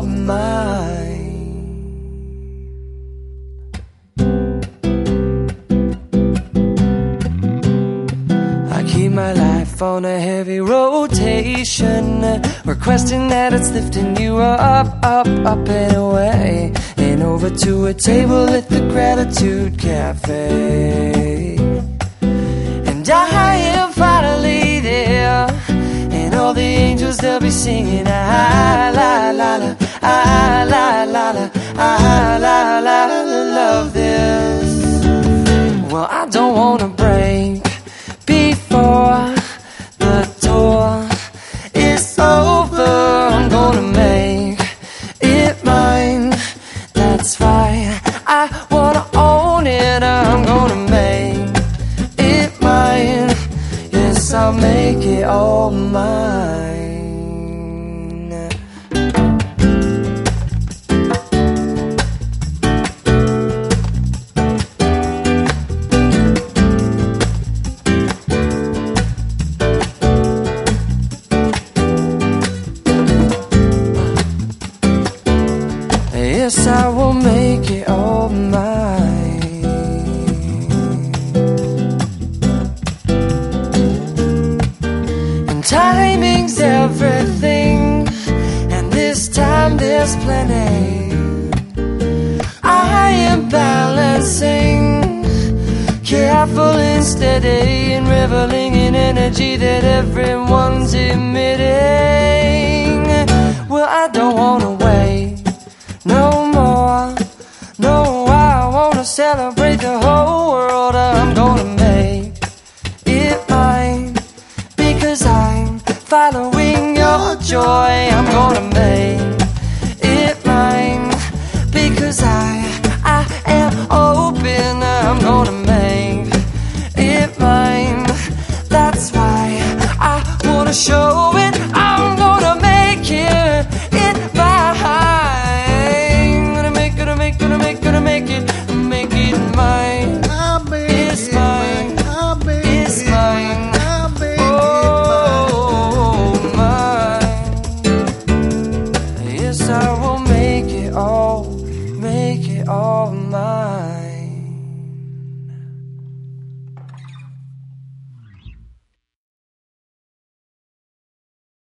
mine. I keep my life on a heavy rotation, requesting that it's lifting you up, up, up and away, and over to a table at the Gratitude Cafe. Angels they'll be singing, ah la la la, ah la la la, ah la la la, love this. Well, I don't wanna break before the door is over. I'm gonna make it mine. That's right. I wanna own it. I'm gonna make it mine. Yes, I'll make it all mine. Yes, I will make it all mine. And timing's everything, and this time there's plenty. I am balancing, careful and steady, and reveling in energy that everyone's emitting. Well, I don't wanna gonna make it mine because I'm following your joy. I'm gonna make it mine because I I am open. I'm gonna make it mine. That's why I wanna show it. I will make it all